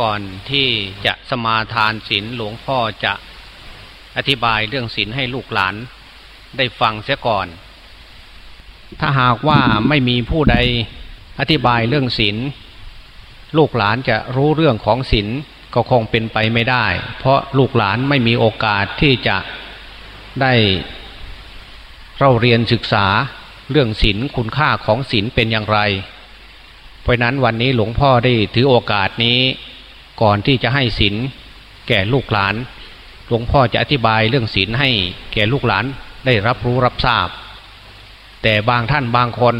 ก่อนที่จะสมาทานศีลหลวงพ่อจะอธิบายเรื่องศีลให้ลูกหลาน ได้ฟังเสียก่อน ถ้าหากว่าไม่มีผู้ใดอธิบายเรื่องศีลลูกหลานจะรู้เรื่องของศีลก็คงเป็นไปไม่ได้ เพราะลูกหลานไม่มีโอกาสที่จะได้เราเรียนศึกษาเรื่องศีลคุณค่าของศีลเป็นอย่างไร เพราะนั้นวันนี้หลวงพ่อได้ถือโอกาสนี้ ก่อนที่จะให้ศีลแก่ลูกหลาน หลวงพ่อจะอธิบายเรื่องศีลให้แก่ลูกหลานได้รับรู้รับทราบ แต่บางท่านบางคน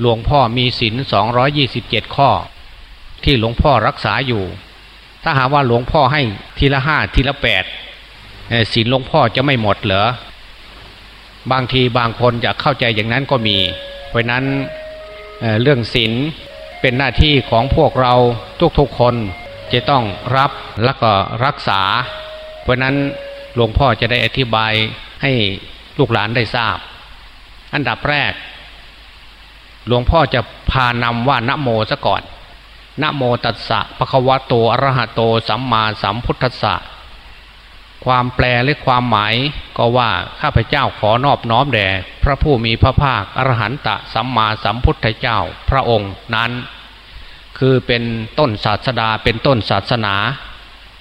หลวงพ่อมีศีลสองยี่สิบเจ็ดข้อ ที่หลวงพ่อรักษาอยู่ ถ้าหาว่าหลวงพ่อให้ทีละห้าทีละแปดศีลหลวงพ่อจะไม่หมดเหรอบางทีบางคนจะเข้าใจอย่างนั้นก็มี เพราะนั้นเเรื่องศีลเป็นหน้าที่ของพวกเราทุกๆคน จะต้องรับและก็รักษา เพราะนั้นหลวงพ่อจะได้อธิบายให้ลูกหลานได้ทราบ อันดับแรก หลวงพ่อจะพานำว่านโมซะก่อนนโมตัสสะภะคะวะโตอรหะโตสัมมาสัมพุทธัสสะความแปลและความหมายก็ว่าข้าพเจ้าขอนอบน้อมแด่พระผู้มีพระภาคอรหันตะสัมมาสัมพุทธเจ้าพระองค์นั้น คือเป็นต้นศาสดา เป็นต้นศาสนา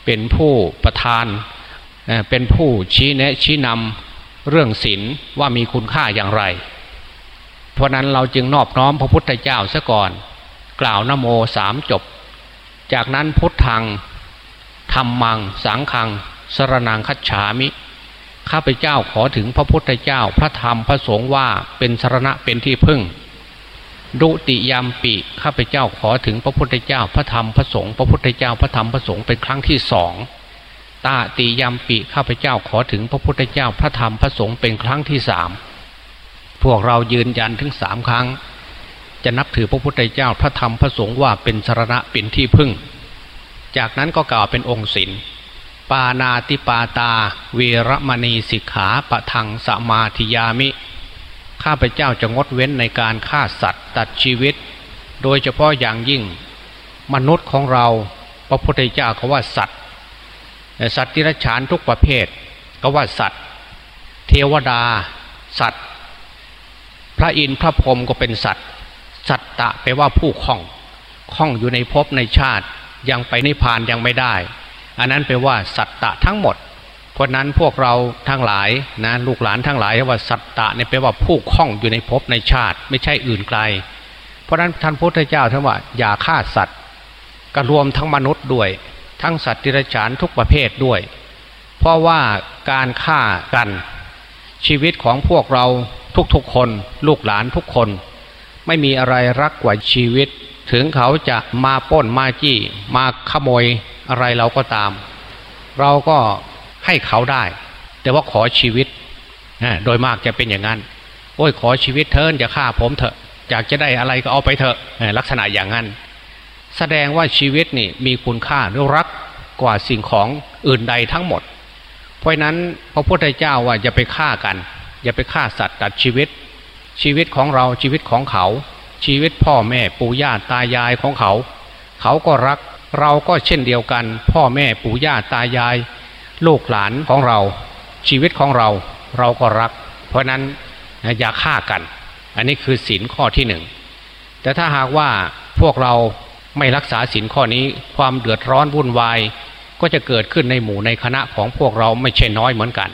เป็นผู้ประทาน เป็นผู้ชี้แนะชี้นำเรื่องศีลว่ามีคุณค่าอย่างไร เพราะนั้นเราจึงนอบน้อมพระพุทธเจ้าซะก่อน กล่าวนโมสามจบ จากนั้นพุทธังธรรมัง สังขัง สรนังคัจฉามิข้าพเจ้าขอถึงพระพุทธเจ้าพระธรรมพระสงฆ์ว่าเป็นสรณะเป็นที่พึ่ง ดุติยามปีข้าพเจ้าขอถึงพระพุทธเจ้าพระธรรมพระสงฆ์พระพุทธเจ้าพระธรรมพระสงฆ์เป็นครั้งที่สองตาติยามปีข้าพเจ้าขอถึงพระพุทธเจ้าพระธรรมพระสงฆ์เป็นครั้งที่สามพวกเรายืนยันถึงสามครั้ง จะนับถือพระพุทธเจ้าพระธรรมพระสงฆ์ว่าเป็นสรณะเป็นที่พึ่ง จากนั้นก็กล่าวเป็นองค์ศิลปานาติปาตา เวรมณีสิกขาปะทังสมาธิยามิ ข้าพเจ้าจะงดเว้นในการฆ่าสัตว์ตัดชีวิต โดยเฉพาะอย่างยิ่งมนุษย์ของเรา พระพุทธเจ้าเขาว่าสัตว์สัตว์ที่รัฉานทุกประเภทก็ว่าสัตว์ เทวดา สัตว์ พระอินทร์พระพรหมก็เป็นสัตว์ สัตตะแปลว่าผู้คล่องคล่องอยู่ในภพในชาติยังไปนิพพานยังไม่ได้ อันนั้นแปลว่าสัตตะทั้งหมด เพราะนั้นพวกเราทั้งหลายนะลูกหลานทั้งหลายว่าสัตตะเนี่ยแปลว่าผู้คล้องอยู่ในภพในชาติ ไม่ใช่อื่นไกล เพราะนั้นท่านพุทธเจ้าท่านว่าอย่าฆ่าสัตว์ก็รวมทั้งมนุษย์ด้วย ทั้งสัตว์ที่รฉานทุกประเภทด้วย เพราะว่าการฆ่ากันชีวิตของพวกเราทุกๆคน ลูกหลานทุกคน ไม่มีอะไรรักกว่าชีวิต ถึงเขาจะมาป้นมาจี้ มาขโมยอะไรเราก็ตาม เราก็ ให้เขาได้ แต่ว่าขอชีวิตโดยมากจะเป็นอย่างนั้น โอ้ยขอชีวิตเทินอย่าฆ่าผมเถอะอยากจะได้อะไรก็เอาไปเถอะลักษณะอย่างนั้น แสดงว่าชีวิตนี่มีคุณค่าหรือรักกว่าสิ่งของอื่นใดทั้งหมด เพราะนั้นพระพุทธเจ้าว่าอย่าไปฆ่ากัน อย่าไปฆ่าสัตว์ตัดชีวิต ชีวิตของเราชีวิตของเขา ชีวิตพ่อแม่ปู่ย่าตายายของเขา เขาก็รักเราก็เช่นเดียวกัน พ่อแม่ปู่ย่าตายาย ลูกหลานของเรา ชีวิตของเราเราก็รัก เพราะนั้นอย่าฆ่ากัน อันนี้คือศีลข้อที่หนึ่งแต่ถ้าหากว่าพวกเราไม่รักษาศีลข้อนี้ความเดือดร้อนวุ่นวายก็จะเกิดขึ้นในหมู่ในคณะของพวกเราไม่ใช่น้อยเหมือนกัน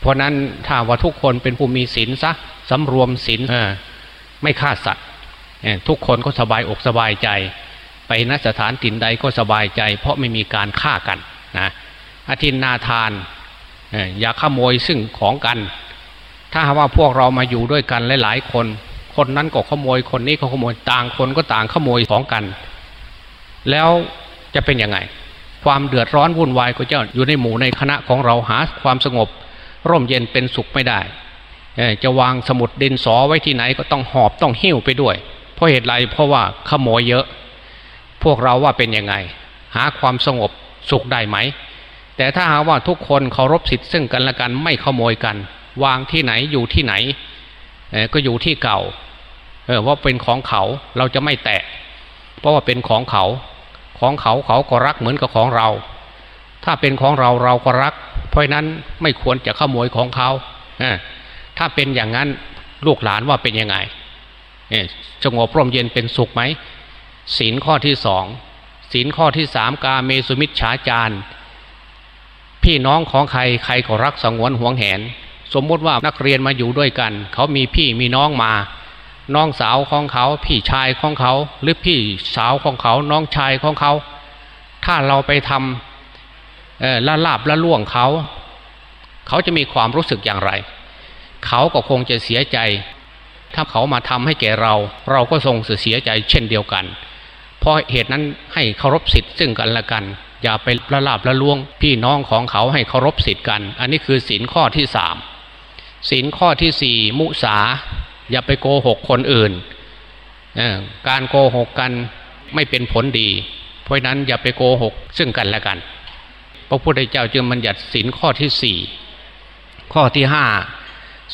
เพราะนั้นถ้าว่าทุกคนเป็นผู้มีศีลซะสำรวมศีลไม่ฆ่าสัตว์ทุกคนก็สบายอกสบายใจ ไปนสถานถิ่นใดก็สบายใจ เพราะไม่มีการฆ่ากันนะ อาทินนาทาน อย่าขโมยซึ่งของกัน ถ้าว่าพวกเรามาอยู่ด้วยกันหลายๆคน คนนั้นก็ขโมยคนนี้ก็ขโมยต่างคนก็ต่างขโมยของกัน แล้วจะเป็นยังไง ความเดือดร้อนวุ่นวายก็จะอยู่ในหมู่ในคณะของเราหาความสงบ ร่มเย็นเป็นสุขไม่ได้จะวางสมุดดินสอไว้ที่ไหนก็ต้องหอบต้องหิ้วไปด้วย เพราะเหตุไรเพราะว่าขโมยเยอะ พวกเราว่าเป็นยังไง หาความสงบสุขได้ไหม แต่ถ้าหาว่าทุกคนเคารพสิทธิ์ซึ่งกันและกันไม่ขโมยกัน วางที่ไหนอยู่ที่ไหนก็อยู่ที่เก่าเออว่าเป็นของเขาเราจะไม่แตะ เพราะว่าเป็นของเขาของเขาเขาก็รักเหมือนกับของเรา ถ้าเป็นของเราเราก็รัก เพราะนั้นไม่ควรจะขโมยของเขาถ้าเป็นอย่างนั้นลูกหลานว่าเป็นยังไงสงบร่มเย็นเป็นสุขไหมศีลข้อที่สองศีลข้อที่สามกาเมสุมิชฌาจาร พี่น้องของใครใครก็รักสงวนห่วงแหน สมมติว่านักเรียนมาอยู่ด้วยกัน เขามีพี่มีน้องมา น้องสาวของเขา พี่ชายของเขา หรือพี่สาวของเขา น้องชายของเขา ถ้าเราไปทำละลาบละล่วงเขา เขาจะมีความรู้สึกอย่างไร เขาก็คงจะเสียใจ ถ้าเขามาทำให้แก่เรา เราก็ทรงเสียใจเช่นเดียวกัน เพราะเหตุนั้นให้เคารพสิทธิ์ซึ่งกันและกัน อย่าไปละลาบละล่วง พี่น้องของเขาให้เคารพสิทธิ์กัน อันนี้คือศีลข้อที่สามศีลข้อที่สี่มุสา อย่าไปโกหกคนอื่น การโกหกกันไม่เป็นผลดี เพราะนั้นอย่าไปโกหกซึ่งกันและกัน พระพุทธเจ้าจึงบัญญัติศีลข้อที่สี่ข้อที่ห้า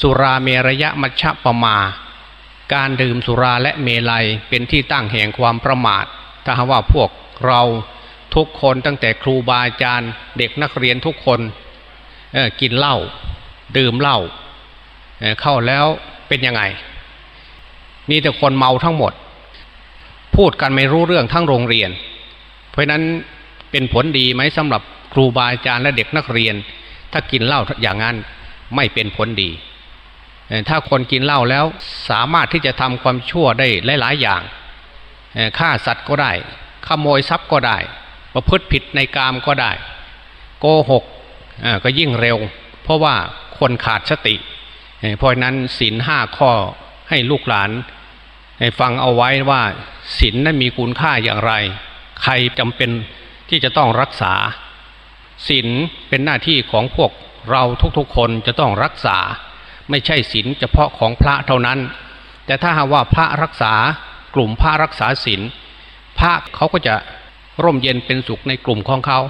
สุราเมรยะมัชฌะปมา การดื่มสุราและเมลัยเป็นที่ตั้งแห่งความประมาท ถ้าว่าพวกเรา ทุกคนตั้งแต่ครูบาอาจารย์เด็กนักเรียนทุกคนกินเหล้าดื่มเหล้าเเข้าแล้วเป็นยังไง มีแต่คนเมาทั้งหมด พูดกันไม่รู้เรื่องทั้งโรงเรียน เพราะนั้นเป็นผลดีไหมสำหรับครูบาอาจารย์และเด็กนักเรียน ถ้ากินเหล้าอย่างนั้นไม่เป็นผลดี ถ้าคนกินเหล้าแล้วสามารถที่จะทำความชั่วได้หลาย ๆ อย่างฆ่าสัตว์ก็ได้ขโมยทรัพย์ก็ได้ ประพฤติผิดในกามก็ได้ โกหกก็ยิ่งเร็ว เพราะว่าคนขาดสติ เพราะนั้นศีลห้าข้อให้ลูกหลานฟังเอาไว้ว่าศีลนั้นมีคุณค่าอย่างไร ใครจำเป็นที่จะต้องรักษาศีลเป็นหน้าที่ของพวกเราทุกๆคนจะต้องรักษา ไม่ใช่ศีลเฉพาะของพระเท่านั้น แต่ถ้าหากว่าพระรักษากลุ่มพระรักษาศีลพระเขาก็จะ ร่มเย็นเป็นสุขในกลุ่มของเขา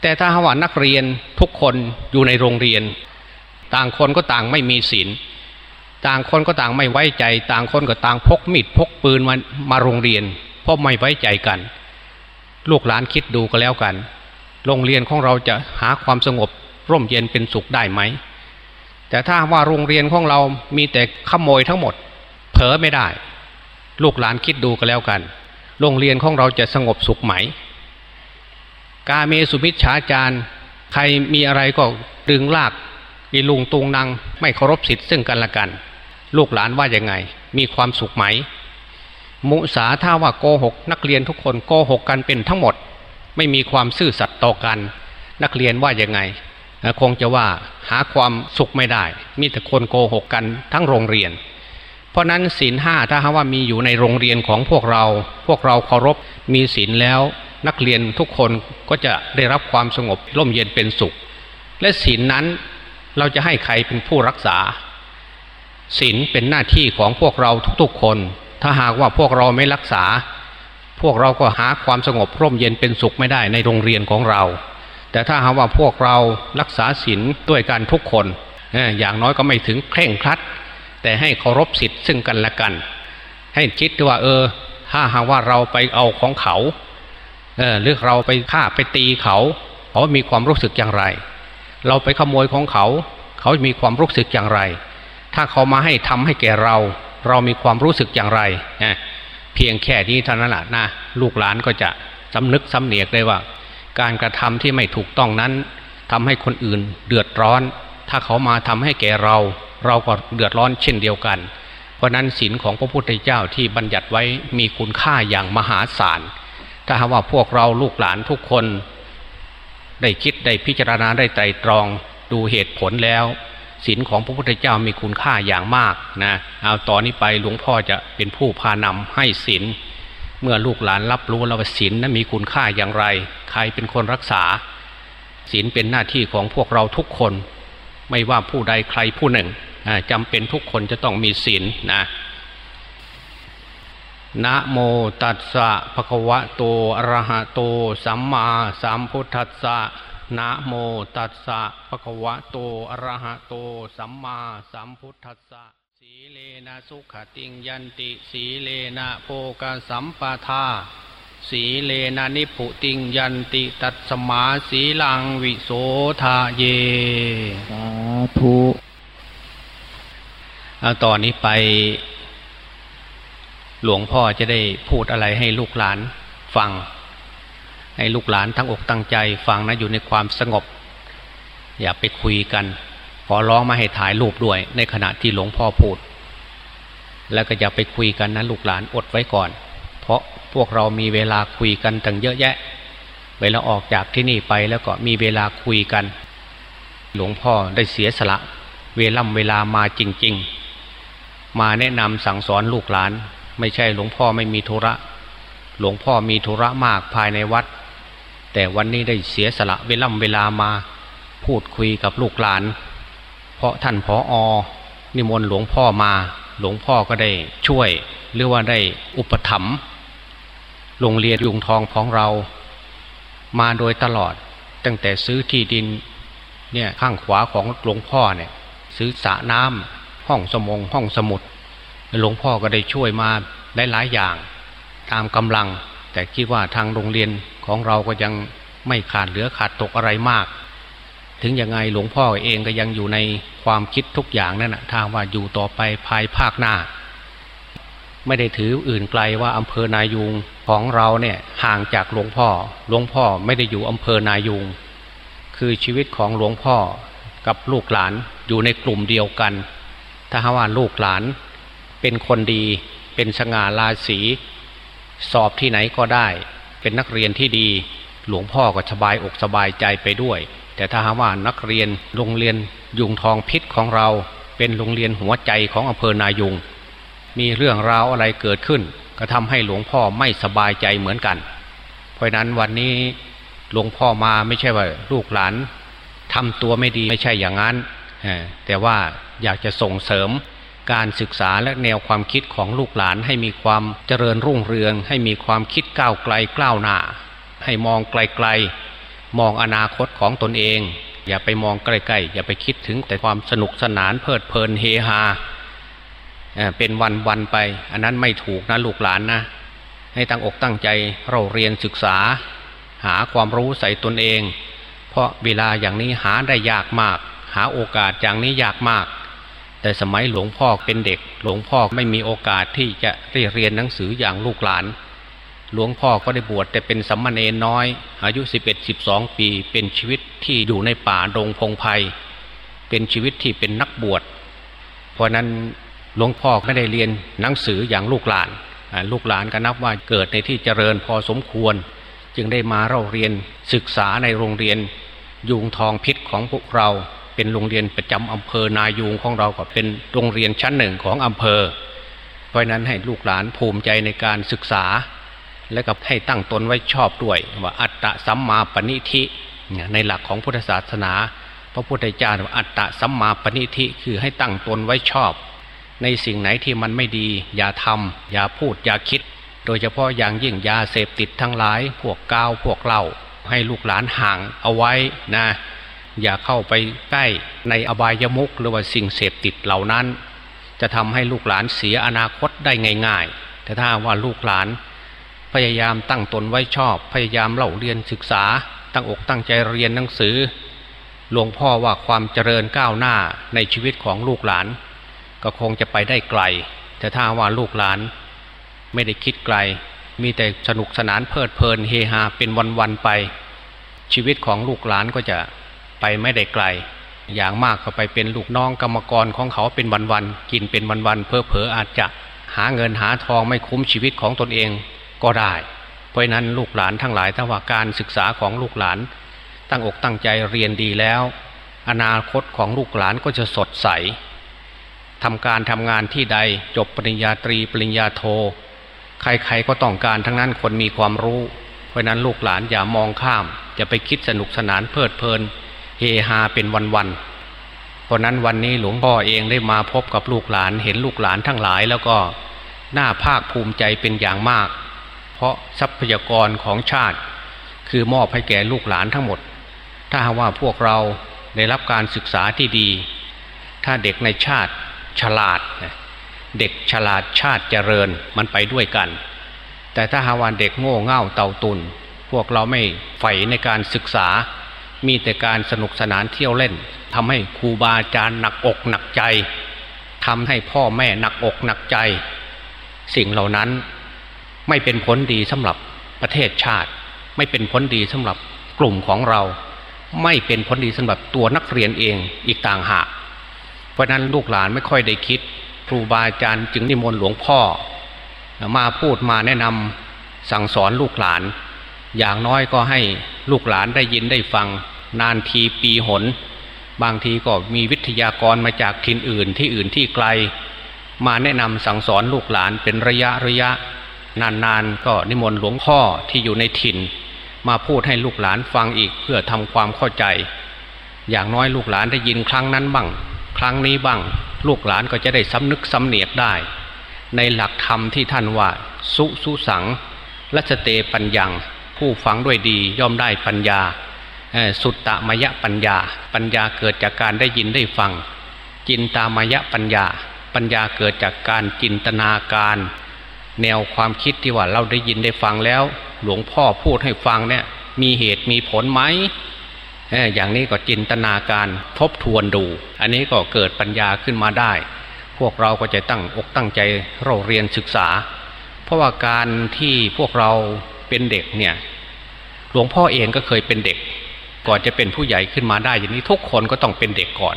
แต่ถ้าหว่านักเรียนทุกคนอยู่ในโรงเรียน ต่างคนก็ต่างไม่มีศีลต่างคนก็ต่างไม่ไว้ใจ ต่างคนก็ต่างพกมีดพกปืนมามาโรงเรียน เพราะไม่ไว้ใจกัน ลูกหลานคิดดูก็แล้วกัน โรงเรียนของเราจะหาความสงบร่มเย็นเป็นสุขได้ไหม แต่ถ้าว่าโรงเรียนของเรามีแต่ขโมยทั้งหมด เผลอไม่ได้ ลูกหลานคิดดูก็แล้วกัน โรงเรียนของเราจะสงบสุขไหม กาเมสุมิชฌาจารใครมีอะไรก็ดึงลากอีลุงตุงนางไม่เคารพสิทธิ์ซึ่งกันและกัน ลูกหลานว่ายังไง มีความสุขไหม มุสาถ้าว่าโกหก นักเรียนทุกคนโกหกกันเป็นทั้งหมด ไม่มีความซื่อสัตย์ต่อกัน นักเรียนว่ายังไง คงจะว่าหาความสุขไม่ได้ มีแต่คนโกหกกันทั้งโรงเรียน เพราะนั้นศีลห้าถ้าหาว่ามีอยู่ในโรงเรียนของพวกเรา พวกเราเคารพมีศีลแล้ว นักเรียนทุกคนก็จะได้รับความสงบร่มเย็นเป็นสุข และศีลนั้นเราจะให้ใครเป็นผู้รักษาศีลเป็นหน้าที่ของพวกเราทุกๆคน ถ้าหากว่าพวกเราไม่รักษา พวกเราก็หาความสงบร่มเย็นเป็นสุขไม่ได้ในโรงเรียนของเรา แต่ถ้าหากว่าพวกเรารักษาศีลด้วยกันทุกคน อย่างน้อยก็ไม่ถึงเคร่งครัด แต่ให้เคารพสิทธิ์ซึ่งกันและกัน ให้คิดว่าเออ ถ้าหากว่าเราไปเอาของเขาเออหรือเราไปฆ่าไปตีเขาเขามีความรู้สึกอย่างไร เราไปขโมยของเขา เขามีความรู้สึกอย่างไร ถ้าเขามาให้ทำให้แก่เรา เรามีความรู้สึกอย่างไรเพียงแค่นี้เท่านั้นแหละนะลูกหลานก็จะสำนึกสำเนียกได้ว่า การกระทำที่ไม่ถูกต้องนั้นทำให้คนอื่นเดือดร้อน ถ้าเขามาทำให้แก่เรา เราก็เดือดร้อนเช่นเดียวกัน เพราะนั้นศีลของพระพุทธเจ้าที่บัญญัติไว้มีคุณค่าอย่างมหาศาล ถ้าหากว่าพวกเราลูกหลานทุกคน ได้คิดได้พิจารณาได้ไตรตรองดูเหตุผลแล้วศีลของพระพุทธเจ้ามีคุณค่าอย่างมากนะเอาตอนนี้ไปหลวงพ่อจะเป็นผู้พานำให้ศีลเมื่อลูกหลานรับรู้แล้วว่าศีลนั้นมีคุณค่าอย่างไร ใครเป็นคนรักษาศีลเป็นหน้าที่ของพวกเราทุกคน ไม่ว่าผู้ใดใครผู้หนึ่งจำเป็นทุกคนจะต้องมีศีลนะนะโมตัสสะภะคะวะโตอะระหะโตสัมมาสัมพุทธัสสะนะโมตัสสะภะคะวะโตอะระหะโตสัมมาสัมพุทธัสสะสีเลนะสุขติงยันติ สีเลนะโภกสัมปทา สีเลนะนิพุติงยันติตัสมาสีลังวิโสทาเย สาธุเอาตอนนี้ไป หลวงพ่อจะได้พูดอะไรให้ลูกหลานฟัง ให้ลูกหลานทั้งอกตั้งใจฟังนะอยู่ในความสงบ อย่าไปคุยกัน ขอร้องมาให้ถ่ายรูปด้วย ในขณะที่หลวงพ่อพูด แล้วก็อย่าไปคุยกันนะลูกหลานอดไว้ก่อน เพราะพวกเรามีเวลาคุยกันตั้งเยอะแยะ เวลาออกจากที่นี่ไปแล้วก็มีเวลาคุยกัน หลวงพ่อได้เสียสละ เวล่ำเวลามาจริง ๆ มาแนะนำสั่งสอนลูกหลาน ไม่ใช่หลวงพ่อไม่มีธุระ หลวงพ่อมีธุระมากภายในวัด แต่วันนี้ได้เสียสละเวล่ำเวลามาพูดคุยกับลูกหลาน เพราะท่านพออนิมนต์หลวงพ่อมา หลวงพ่อก็ได้ช่วยหรือว่าได้อุปถัมภ์ โรงเรียนยุงทองของเรา มาโดยตลอด ตั้งแต่ซื้อที่ดินเนี่ยข้างขวาของหลวงพ่อเนี่ย ซื้อสระน้ำห้องสมงห้องสมุดหลวงพ่อก็ได้ช่วยมาหลายๆอย่าง ตามกำลัง แต่คิดว่าทางโรงเรียนของเราก็ยังไม่ขาดเหลือขาดตกอะไรมาก ถึงยังไงหลวงพ่อเองก็ยังอยู่ในความคิดทุกอย่างนั่นนะทางว่าอยู่ต่อไปภายภาคหน้า ไม่ได้ถืออื่นไกลว่าอำเภอนายูงของเราเนี่ยห่างจากหลวงพ่อ หลวงพ่อไม่ได้อยู่อำเภอนายูงคือชีวิตของหลวงพ่อกับลูกหลานอยู่ในกลุ่มเดียวกัน ถ้าหาว่าลูกหลานเป็นคนดี เป็นสง่าราศีสอบที่ไหนก็ได้ เป็นนักเรียนที่ดี หลวงพ่อก็สบายอกสบายใจไปด้วย แต่ถ้าว่านักเรียนโรงเรียนยุงทองพิษของเรา เป็นโรงเรียนหัวใจของอำเภอนายุง มีเรื่องราวอะไรเกิดขึ้น ก็ทำให้หลวงพ่อไม่สบายใจเหมือนกัน เพราะนั้นวันนี้หลวงพ่อมาไม่ใช่ว่าลูกหลานทำตัวไม่ดีไม่ใช่อย่างนั้น แต่ว่าอยากจะส่งเสริมการศึกษาและแนวความคิดของลูกหลานให้มีความเจริญรุ่งเรือง ให้มีความคิดก้าวไกลกล้าวหน้า ให้มองไกลๆ มองอนาคตของตนเอง อย่าไปมองใกล้ๆ อย่าไปคิดถึงแต่ความสนุกสนานเพลิดเพลินเฮฮา เป็นวันวันไป อันนั้นไม่ถูกนะลูกหลานนะ ให้ตั้งอกตั้งใจเราเรียนศึกษา หาความรู้ใส่ตนเอง เพราะเวลาอย่างนี้หาได้ยากมาก หาโอกาสอย่างนี้ยากมาก แต่สมัยหลวงพ่อเป็นเด็ก หลวงพ่อไม่มีโอกาสที่จะเรียนหนังสืออย่างลูกหลาน หลวงพ่อก็ได้บวชแต่เป็นสัมมาเนนน้อย อายุ 11-12 ปีเป็นชีวิตที่อยู่ในป่าดงพงไพ่เป็นชีวิตที่เป็นนักบวชเพราะนั้น หลวงพ่อไม่ได้เรียนหนังสืออย่างลูกหลาน ลูกหลานก็นับว่าเกิดในที่เจริญพอสมควร จึงได้มาเราเรียนศึกษาในโรงเรียนยุงทองพิษของพวกเราเป็นโรงเรียนประจำอำเภอนายูงของเราก็เป็นโรงเรียนชั้นหนึ่งของอำเภอ เพราะนั้นให้ลูกหลานภูมิใจในการศึกษา และกับให้ตั้งตนไว้ชอบด้วยว่าอัตตะสัมมาปณิธิในหลักของพุทธศาสนา พระพุทธเจ้าว่าอัตตะสัมมาปณิธิคือให้ตั้งตนไว้ชอบ ในสิ่งไหนที่มันไม่ดี อย่าทำอย่าพูดอย่าคิด โดยเฉพาะอย่างยิ่งยาเสพติดทั้งหลาย พวกกาวพวกเหล้าให้ลูกหลานห่างเอาไว้นะ อย่าเข้าไปใกล้ในอบายมุกหรือว่าสิ่งเสพติดเหล่านั้น จะทำให้ลูกหลานเสียอนาคตได้ง่าย ๆ แต่ถ้าว่าลูกหลาน พยายามตั้งตนไว้ชอบ พยายามเล่าเรียนศึกษา ตั้งอกตั้งใจเรียนหนังสือหลวงพ่อว่าความเจริญก้าวหน้าในชีวิตของลูกหลาน ก็คงจะไปได้ไกล แต่ถ้าว่าลูกหลาน ไม่ได้คิดไกล มีแต่สนุกสนานเพลิดเพลินเฮฮาเป็นวันๆไป ชีวิตของลูกหลานก็จะไปไม่ได้ไกล อย่างมากก็ไปเป็นลูกน้องกรรมกรของเขาเป็นวันๆกินเป็นวันๆเพอเพออาจจะหาเงินหาทองไม่คุ้มชีวิตของตนเองก็ได้ เพราะนั้นลูกหลานทั้งหลายถ้าว่าการศึกษาของลูกหลาน ตั้งอกตั้งใจเรียนดีแล้ว อนาคตของลูกหลานก็จะสดใส ทำการทำงานที่ใดจบปริญญาตรีปริญญาโท ใครๆก็ต้องการทั้งนั้นคนมีความรู้ เพราะนั้นลูกหลานอย่ามองข้าม จะไปคิดสนุกสนานเพลิดเพลิน เฮฮาเป็นวันๆเพราะนั้นวันนี้หลวงพ่อเองได้มาพบกับลูกหลานเห็นลูกหลานทั้งหลายแล้วก็น่าภาคภูมิใจเป็นอย่างมาก เพราะทรัพยากรของชาติ คือมอบให้แก่ลูกหลานทั้งหมด ถ้าว่าพวกเราได้รับการศึกษาที่ดี ถ้าเด็กในชาติ ฉลาด เด็กฉลาดชาติเจริญมันไปด้วยกัน แต่ถ้าหาวันเด็กโง่เง่าเต่าตุนพวกเราไม่ใฝ่ในการศึกษา มีแต่การสนุกสนานเที่ยวเล่นทำให้ครูบาอาจารย์หนักอกหนักใจทำให้พ่อแม่หนักอกหนักใจ สิ่งเหล่านั้นไม่เป็นผลดีสำหรับประเทศชาติ ไม่เป็นผลดีสำหรับกลุ่มของเรา ไม่เป็นผลดีสำหรับตัวนักเรียนเองอีกต่างหาก เพราะนั้นลูกหลานไม่ค่อยได้คิด ครูบาอาจารย์จึงนิมนต์หลวงพ่อ มาพูดมาแนะนำสั่งสอนลูกหลาน อย่างน้อยก็ให้ลูกหลานได้ยินได้ฟัง นานทีปีหน บางทีก็มีวิทยากรมาจากถิ่นอื่นที่อื่นที่ไกล มาแนะนำสั่งสอนลูกหลานเป็นระยะระยะ นานๆก็นิมนต์หลวงพ่อที่อยู่ในถิ่น มาพูดให้ลูกหลานฟังอีกเพื่อทำความเข้าใจ อย่างน้อยลูกหลานได้ยินครั้งนั้นบ้าง ครั้งนี้บ้าง ลูกหลานก็จะได้สำนึกสำเนียกได้ ในหลักธรรมที่ท่านว่า สุสุสังรัชเตปัญญัง ผู้ฟังด้วยดีย่อมได้ปัญญา สุตตมยปัญญา ปัญญาเกิดจากการได้ยินได้ฟัง จินตามยปัญญา ปัญญาเกิดจากการจินตนาการ แนวความคิดที่ว่าเราได้ยินได้ฟังแล้ว หลวงพ่อพูดให้ฟังเนี่ยมีเหตุมีผลไหม อย่างนี้ก็จินตนาการทบทวนดู อันนี้ก็เกิดปัญญาขึ้นมาได้ พวกเราก็จะตั้งอกตั้งใจเราเรียนศึกษา เพราะว่าการที่พวกเราเป็นเด็กเนี่ยหลวงพ่อเองก็เคยเป็นเด็ก ก่อนจะเป็นผู้ใหญ่ขึ้นมาได้ อย่างนี้ทุกคนก็ต้องเป็นเด็กก่อน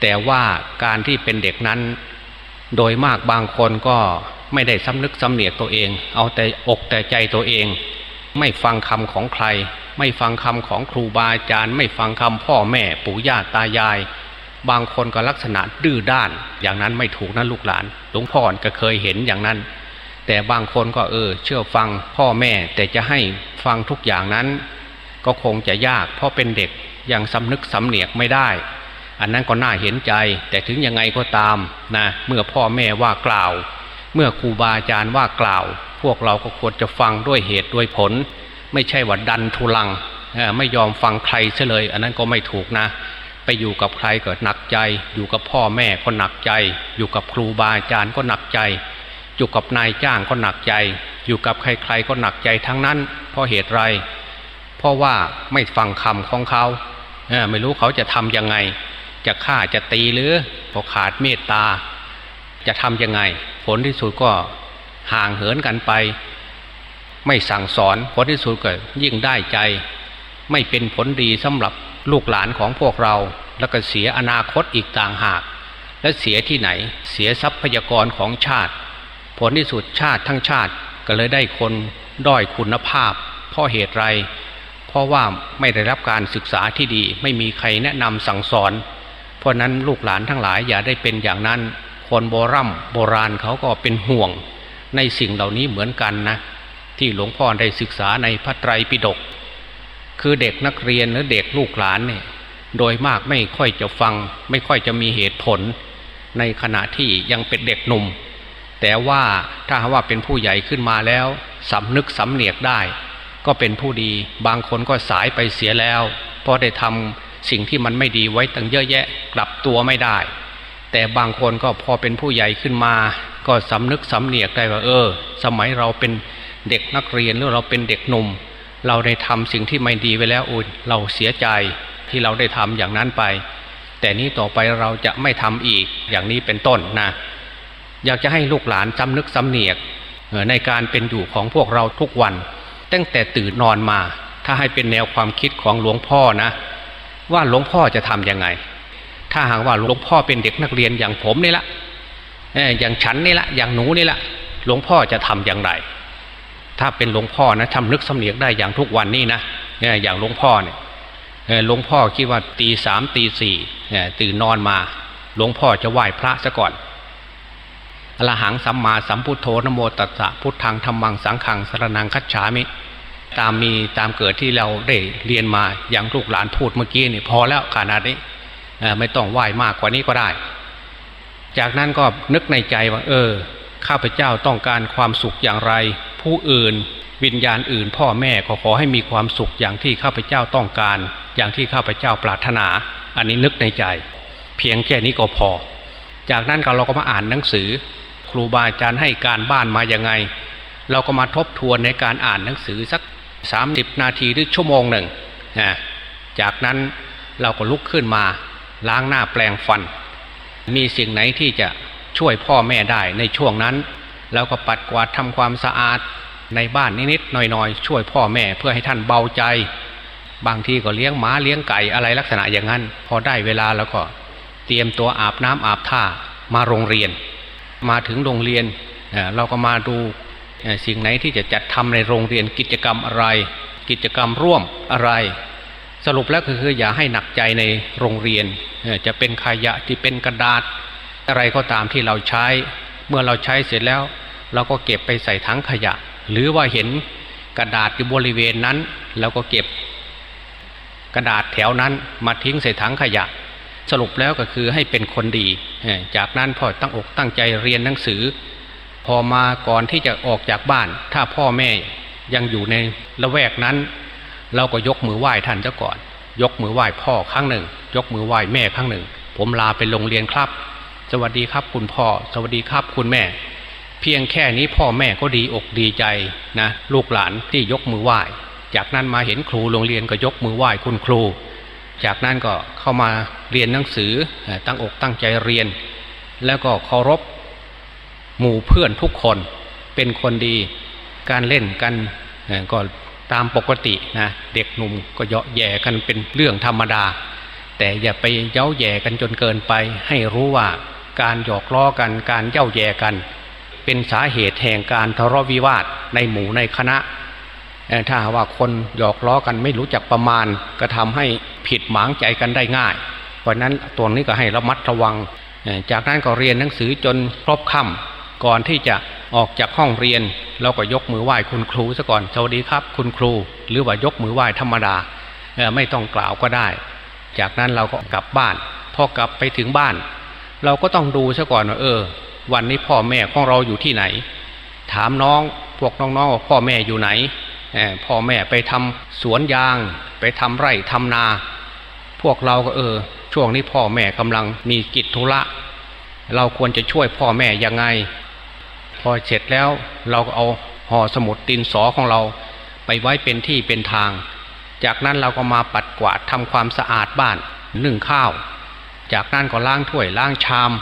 แต่ว่าการที่เป็นเด็กนั้น โดยมากบางคนก็ไม่ได้สำนึกสำเนียกตัวเอง เอาแต่อกแต่ใจตัวเอง ไม่ฟังคำของใคร ไม่ฟังคำของครูบาอาจารย์ ไม่ฟังคำพ่อแม่ปู่ย่าตายาย บางคนก็ลักษณะดื้อด้าน อย่างนั้นไม่ถูกนะลูกหลาน หลวงพ่อก็เคยเห็นอย่างนั้น แต่บางคนก็เออ เชื่อฟังพ่อแม่ แต่จะให้ฟังทุกอย่างนั้น ก็คงจะยาก เพราะเป็นเด็กยังสำนึกสำเนียกไม่ได้ อันนั้นก็น่าเห็นใจ แต่ถึงยังไงก็ตามนะเมื่อพ่อแม่ว่ากล่าว เมื่อครูบาอาจารย์ว่ากล่าว พวกเราก็ควรจะฟังด้วยเหตุด้วยผล ไม่ใช่ว่าดันทุลังไม่ยอมฟังใครเฉลย อันนั้นก็ไม่ถูกนะ ไปอยู่กับใครก็หนักใจ อยู่กับพ่อแม่ก็หนักใจ อยู่กับครูบาอาจารย์ก็หนักใจ อยู่กับนายจ้างก็หนักใจ อยู่กับใครๆก็หนักใจทั้งนั้นเพราะเหตุไร เพราะว่าไม่ฟังคำของเขาไม่รู้เขาจะทำยังไง จะฆ่าจะตีหรือพอขาดเมตตา จะทำยังไง ผลที่สุดก็ ห่างเหินกันไป ไม่สั่งสอนผลที่สุดก็ยิ่งได้ใจ ไม่เป็นผลดีสำหรับลูกหลานของพวกเรา แล้วก็เสียอนาคตอีกต่างหาก และเสียที่ไหนเสียทรัพยากรของชาติ ผลที่สุดชาติทั้งชาติก็เลยได้คนด้อยคุณภาพ เพราะเหตุไร เพราะว่าไม่ได้รับการศึกษาที่ดี ไม่มีใครแนะนำสั่งสอน เพราะนั้นลูกหลานทั้งหลายอย่าได้เป็นอย่างนั้น คนโบรโบราณเขาก็เป็นห่วง ในสิ่งเหล่านี้เหมือนกันนะที่หลวงพ่อได้ศึกษาในพระไตรปิฎกคือเด็กนักเรียนหรือเด็กลูกหลานเนี่ยโดยมากไม่ค่อยจะฟัง ไม่ค่อยจะมีเหตุผล ในขณะที่ยังเป็นเด็กหนุ่ม แต่ว่าถ้าว่าเป็นผู้ใหญ่ขึ้นมาแล้วสำนึกสำเนียกได้ ก็เป็นผู้ดีบางคนก็สายไปเสียแล้วเพราะได้ทำสิ่งที่มันไม่ดีไว้ตั้งเยอะแยะ กลับตัวไม่ได้ แต่บางคนก็พอเป็นผู้ใหญ่ขึ้นมา ก็สำนึกสำเนียกได้ว่าเออ สมัยเราเป็นเด็กนักเรียนหรือเราเป็นเด็กหนุ่ม เราได้ทำสิ่งที่ไม่ดีไว้แล้วอุ่นเราเสียใจที่เราได้ทำอย่างนั้นไป แต่นี้ต่อไปเราจะไม่ทำอีกอย่างนี้เป็นต้นนะอยากจะให้ลูกหลานจำนึกสำเนียกในการเป็นอยู่ของพวกเราทุกวัน ตั้งแต่ตื่นนอนมา ถ้าให้เป็นแนวความคิดของหลวงพ่อนะ ว่าหลวงพ่อจะทํำยังไง ถ้าหากว่าหลวงพ่อเป็นเด็กนักเรียนอย่างผมนี่ละ อย่างฉันนี่ละอย่างหนูนี่ละหลวงพ่อจะทำอย่างไร ถ้าเป็นหลวงพ่อนะทำนึกสำเนียกได้อย่างทุกวันนี้นะอย่างหลวงพ่อเนี่ยหลวงพ่อคิดว่าตีสามตีสี่ตื่นนอนมา หลวงพ่อจะไหว้พระซะก่อนอรหังสัมมาสัมพุทโธนโมตัสสะพุทธังธรรมังสังขังสรนังคัจฉามิ ตามมีตามเกิดที่เราได้เรียนมาอย่างลูกหลานพูดเมื่อกี้นี่พอแล้วขนาดนี้ไม่ต้องไหว้มากกว่านี้ก็ได้ จากนั้นก็นึกในใจว่า เออ ข้าพเจ้าต้องการความสุขอย่างไร ผู้อื่น วิญญาณอื่น พ่อแม่ขอขอให้มีความสุขอย่างที่ข้าพเจ้าต้องการ อย่างที่ข้าพเจ้าปรารถนา อันนี้นึกในใจ เพียงแค่นี้ก็พอ จากนั้นเราก็มาอ่านหนังสือ ครูบาอาจารย์ให้การบ้านมาอย่างไง เราก็มาทบทวนในการอ่านหนังสือสักสามสิบนาทีหรือชั่วโมงหนึ่งนะจากนั้นเราก็ลุกขึ้นมาล้างหน้าแปลงฟัน มีสิ่งไหนที่จะช่วยพ่อแม่ได้ในช่วงนั้นเราก็ปัดกวาดทำความสะอาดในบ้านนิดๆหน่อยๆ ช่วยพ่อแม่เพื่อให้ท่านเบาใจ บางทีก็เลี้ยงหมาเลี้ยงไก่อะไรลักษณะอย่างนั้น พอได้เวลาแล้วก็เตรียมตัวอาบน้ำอาบท่ามาโรงเรียน มาถึงโรงเรียนเราก็มาดูสิ่งไหนที่จะจัดทำในโรงเรียนกิจกรรมอะไร กิจกรรมร่วมอะไร สรุปแล้วก็คืออย่าให้หนักใจในโรงเรียน จะเป็นขยะที่เป็นกระดาษ อะไรก็ตามที่เราใช้ เมื่อเราใช้เสร็จแล้ว เราก็เก็บไปใส่ถังขยะ หรือว่าเห็นกระดาษอยู่บริเวณนั้นเราก็เก็บ กระดาษแถวนั้นมาทิ้งใส่ถังขยะ สรุปแล้วก็คือให้เป็นคนดี จากนั้นพ่อตั้งอกตั้งใจเรียนหนังสือ พอมาก่อนที่จะออกจากบ้าน ถ้าพ่อแม่ยังอยู่ในละแวกนั้น เราก็ยกมือไหว้ท่านซะก่อน ยกมือไหว้พ่อครั้งหนึ่ง ยกมือไหว้แม่ครั้งหนึ่ง ผมลาไปโรงเรียนครับ สวัสดีครับคุณพ่อ สวัสดีครับคุณแม่ เพียงแค่นี้พ่อแม่ก็ดีอกดีใจนะลูกหลานที่ยกมือไหว้ จากนั้นมาเห็นครูโรงเรียนก็ยกมือไหว้คุณครู จากนั้นก็เข้ามาเรียนหนังสือตั้งอกตั้งใจเรียน แล้วก็เคารพหมู่เพื่อนทุกคนเป็นคนดีการเล่นกันก็ ตามปกตินะเด็กหนุ่มก็เยาะแย่กันเป็นเรื่องธรรมดา แต่อย่าไปเย้าแย่กันจนเกินไป ให้รู้ว่าการหยอกล้อกันการเย้าแย่กัน เป็นสาเหตุแห่งการทะเลาะวิวาทในหมู่ในคณะถ้าว่าคนหยอกล้อกันไม่รู้จักประมาณ ก็ทำให้ผิดหมางใจกันได้ง่าย เพราะนั้นตัวนี้ก็ให้ระมัดระวัง จากนั้นก็เรียนหนังสือจนครบค่ำ ก่อนที่จะออกจากห้องเรียน เราก็ยกมือไหว้คุณครูซะก่อนสวัสดีครับ คุณครู หรือว่ายกมือไหว้ธรรมดาไม่ต้องกล่าวก็ได้ จากนั้นเราก็กลับบ้าน พอกลับไปถึงบ้าน เราก็ต้องดูซะก่อนว่าเออ วันนี้พ่อแม่ของเราอยู่ที่ไหน ถามน้องพวกน้องๆว่าพ่อแม่อยู่ไหนพ่อแม่ไปทำสวนยาง ไปทำไร่ทำนา พวกเราก็เออ ช่วงนี้พ่อแม่กำลังมีกิจธุระเราควรจะช่วยพ่อแม่ยังไง พอเสร็จแล้วเราก็เอาห่อสมุดตินสอของเราไปไว้เป็นที่เป็นทาง จากนั้นเราก็มาปัดกวาดทำความสะอาดบ้านนึ่งข้าว จากนั้นก็ล้างถ้วยล้างชาม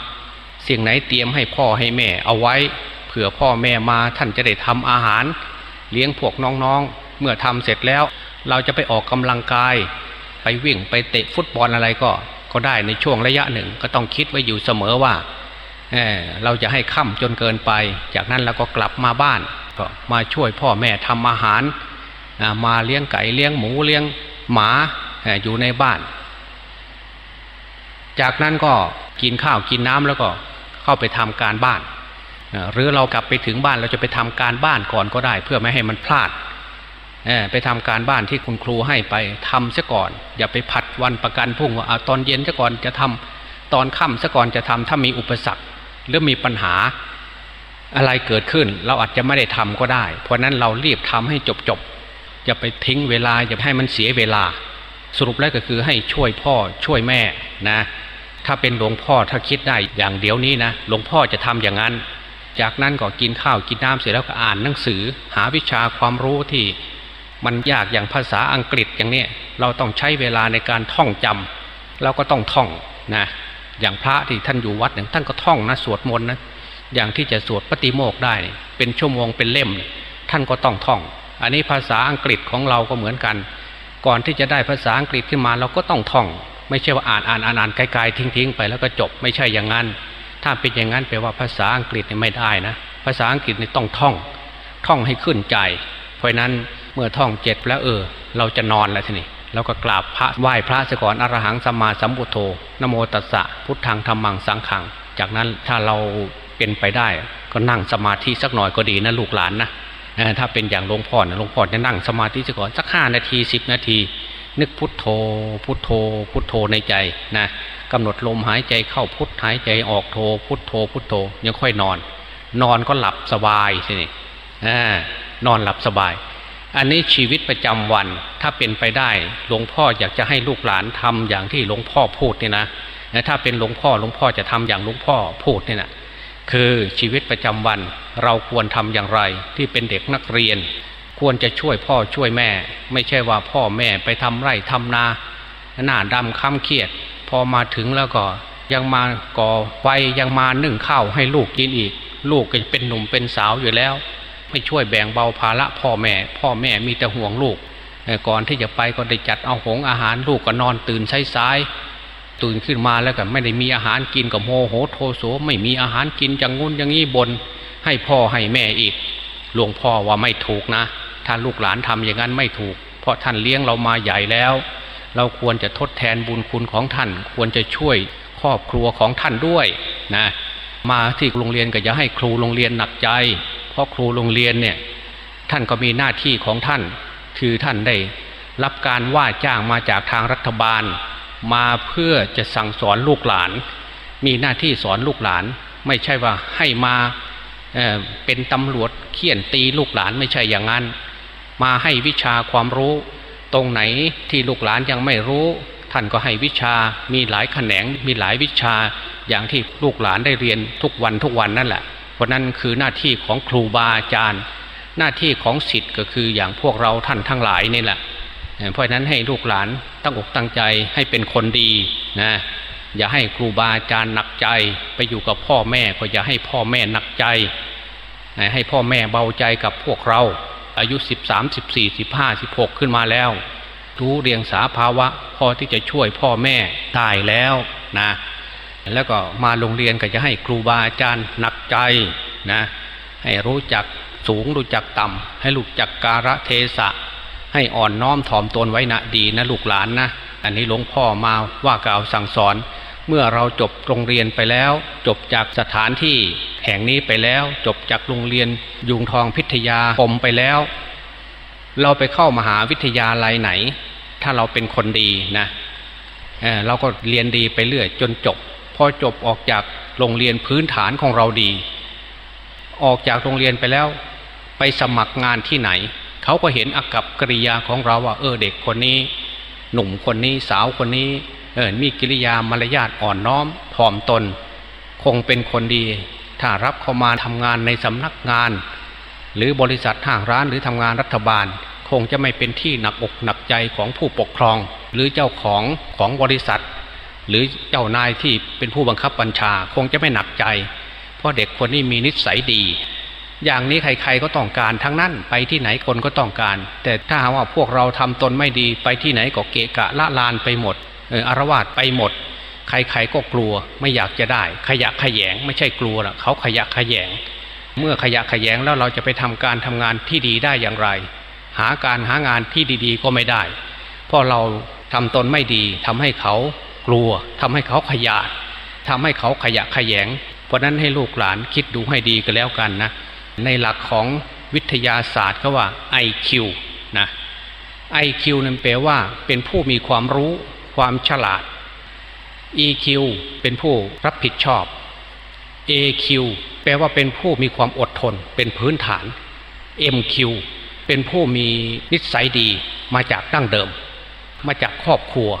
สิ่งไหนเตรียมให้พ่อให้แม่เอาไว้เผื่อพ่อแม่มาท่านจะได้ทำอาหาร เลี้ยงพวกน้องๆ เมื่อทำเสร็จแล้ว เราจะไปออกกำลังกาย ไปวิ่งไปเตะฟุตบอลอะไรก็ ก็ได้ในช่วงระยะหนึ่งก็ต้องคิดไว้อยู่เสมอว่า เเราจะให้ค่ำจนเกินไป จากนั้นเราก็กลับมาบ้านก็มาช่วยพ่อแม่ทำอาหาร มาเลี้ยงไก่เลี้ยงหมูเลี้ยงหมาอยู่ในบ้าน จากนั้นก็กินข้าวกินน้ำแล้วก็เข้าไปทำการบ้านหรือเรากลับไปถึงบ้านเราจะไปทำการบ้านก่อนก็ได้ เพื่อไม่ให้มันพลาดไปทำการบ้านที่คุณครูให้ไปทำซะก่อน อย่าไปผัดวันประกันพุ่งว่าตอนเย็นซะก่อนจะทำตอนค่ำซะก่อนจะทำถ้ามีอุปสรรค หรือมีปัญหาอะไรเกิดขึ้น เราอาจจะไม่ได้ทำก็ได้ เพราะนั้นเรารีบทำให้จบจบอย่าไปทิ้งเวลาอย่าให้มันเสียเวลา สรุปแล้วก็คือให้ช่วยพ่อช่วยแม่นะ ถ้าเป็นหลวงพ่อถ้าคิดได้อย่างเดียวนี้นะหลวงพ่อจะทำอย่างนั้น จากนั้นก็กินข้าวกินน้ำเสร็จแล้วก็อ่านหนังสือ หาวิชาความรู้ที่มันยากอย่างภาษาอังกฤษอย่างนี้เราต้องใช้เวลาในการท่องจำเราก็ต้องท่องนะ อย่างพระที่ท่านอยู่วัดหนึ่งท่านก็ท่องนะสวดมนต์นะอย่างที่จะสวดปฏิโมกได้ เป็นชั่วโมงเป็นเล่ม ท่านก็ต้องท่อง อันนี้ภาษาอังกฤษของเราก็เหมือนกัน ก่อนที่จะได้ภาษาอังกฤษขึ้นมาเราก็ต้องท่อง ไม่ใช่ว่าอ่านอ่านอ่านอ่านไกลๆทิ้งๆไปแล้วก็จบไม่ใช่อย่างนั้น ถ้าเป็นอย่างนั้นแปลว่าภาษาอังกฤษไม่ได้นะ ภาษาอังกฤษนี่ต้องท่อง ท่องให้ขึ้นใจ เพราะนั้นเมื่อท่องเจ็ดแล้วเออ เราจะนอนแล้วทีนี้ เราก็กราบพระไหว้พระสก่อนอรหังสัมมาสัมพุทโธนโมตัสสะพุทธังธรรมังสังขัง จากนั้นถ้าเราเป็นไปได้ ก็นั่งสมาธิสักหน่อยก็ดีนะลูกหลานนะถ้าเป็นอย่างหลวงพ่อนะหลวงพ่อจะนั่งสมาธิสก่อนสักห้านาทีสิบนาที นึกพุทโธ พุทโธ พุทโธในใจนะกำหนดลมหายใจเข้าพุทหายใจออกโธพุทโธ พุทโธยังค่อยนอน นอนก็หลับสบายสินี่นอนหลับสบาย อันนี้ชีวิตประจำวันถ้าเป็นไปได้หลวงพ่ออยากจะให้ลูกหลานทำอย่างที่หลวงพ่อพูดเนี่ยนะถ้าเป็นหลวงพ่อหลวงพ่อจะทำอย่างหลวงพ่อพูดเนี่ยนะคือชีวิตประจำวันเราควรทำอย่างไรที่เป็นเด็กนักเรียน ควรจะช่วยพ่อช่วยแม่ ไม่ใช่ว่าพ่อแม่ไปทำไร่ทำนาหน้าดำค้ำเครียด พอมาถึงแล้วก็ยังมาก่อไฟยังมานึ่งข้าวให้ลูกกินอีก ลูกก็เป็นหนุ่มเป็นสาวอยู่แล้ว ไม่ช่วยแบ่งเบาภาระพ่อแม่ พ่อแม่มีแต่ห่วงลูก ก่อนที่จะไปก็ได้จัดเอาหงอาหารลูกก็นอนตื่นสายๆตื่นขึ้นมาแล้วก็ไม่ได้มีอาหารกินกับโมโหโทโสไม่มีอาหารกินจังงุนอย่างนี้บน ให้พ่อให้แม่อีกหลวงพ่อว่าไม่ถูกนะ ถ้าลูกหลานทำอย่างนั้นไม่ถูก เพราะท่านเลี้ยงเรามาใหญ่แล้ว เราควรจะทดแทนบุญคุณของท่าน ควรจะช่วยครอบครัวของท่านด้วยนะมาที่โรงเรียนก็อย่าให้ครูโรงเรียนหนักใจ ราะครูโรงเรียนเนี่ยท่านก็มีหน้าที่ของท่าน คือท่านได้รับการว่าจ้างมาจากทางรัฐบาล มาเพื่อจะสั่งสอนลูกหลาน มีหน้าที่สอนลูกหลาน ไม่ใช่ว่าให้มาเเป็นตำรวจเขี่ยนตีลูกหลานไม่ใช่อย่างนั้น มาให้วิชาความรู้ ตรงไหนที่ลูกหลานยังไม่รู้ ท่านก็ให้วิชามีหลายแขนงมีหลายวิชาอย่างที่ลูกหลานได้เรียนทุกวันทุกวันนั่นแหละ เพราะนั้นคือหน้าที่ของครูบาอาจารย์ หน้าที่ของสิทธิ์ก็คืออย่างพวกเราท่านทั้งหลายนี่แหละ เพราะนั้นให้ลูกหลานตั้งอกตั้งใจให้เป็นคนดีนะอย่าให้ครูบาอาจารย์หนักใจไปอยู่กับพ่อแม่ก็อย่าให้พ่อแม่หนักใจ ให้พ่อแม่เบาใจกับพวกเรา อายุ 13 14 15 16 ขึ้นมาแล้ว รู้เรียงสาภาวะพอที่จะช่วยพ่อแม่ได้แล้วนะ แล้วก็มาโรงเรียนก็จะให้ครูบาอาจารย์หนักใจนะให้รู้จักสูงรู้จักต่ำให้รู้จักการะเทศะ ให้อ่อนน้อมถ่อมตนไว้นะดีนะลูกหลานนะอันนี้หลวงพ่อมาว่ากล่าวสั่งสอน เมื่อเราจบโรงเรียนไปแล้ว จบจากสถานที่แห่งนี้ไปแล้ว จบจากโรงเรียนยุงทองพิทยาคมไปแล้ว เราไปเข้ามหาวิทยาลัยไหน ถ้าเราเป็นคนดีนะเเราก็เรียนดีไปเรื่อยจนจบ พอจบออกจากโรงเรียนพื้นฐานของเราดี ออกจากโรงเรียนไปแล้ว ไปสมัครงานที่ไหน เขาก็เห็นอากับกิริยาของเราว่า เออเด็กคนนี้ หนุ่มคนนี้สาวคนนี้ เออมีกิริยามารยาทอ่อนน้อมถ่อมตน คงเป็นคนดี ถ้ารับเข้ามาทำงานในสำนักงาน หรือบริษัทห้างร้านหรือทำงานรัฐบาล คงจะไม่เป็นที่หนักอกหนักใจของผู้ปกครอง หรือเจ้าของของบริษัท หรือเจ้านายที่เป็นผู้บังคับบัญชาคงจะไม่หนักใจ เพราะเด็กคนนี้มีนิสัยดี อย่างนี้ใครๆก็ต้องการทั้งนั้นไปที่ไหนคนก็ต้องการ แต่ถ้าว่าพวกเราทำตนไม่ดีไปที่ไหนก็เกะกะละลานไปหมดเอออารวาสไปหมด ใครๆก็กลัวไม่อยากจะได้ ขยะขยง ไม่ใช่กลัวนะเขาขยะขยง เมื่อขยะขยงแล้วเราจะไปทำการทำงานที่ดีได้อย่างไร หาการหางานที่ดีๆ ก็ไม่ได้ เพราะเราทำตนไม่ดีทำให้เขา กลัวทำให้เขาขยาดทำให้เขาขยะขยง เพราะนั้นให้ลูกหลานคิดดูให้ดีก็แล้วกันนะ ในหลักของวิทยาศาสตร์เขาว่า IQ นะ IQ นั้นแปลว่าเป็นผู้มีความรู้ความฉลาด EQ เป็นผู้รับผิดชอบ AQ แปลว่าเป็นผู้มีความอดทน เป็นพื้นฐาน MQ เป็นผู้มีนิสัยดีมาจากดั้งเดิม มาจากครอบครัว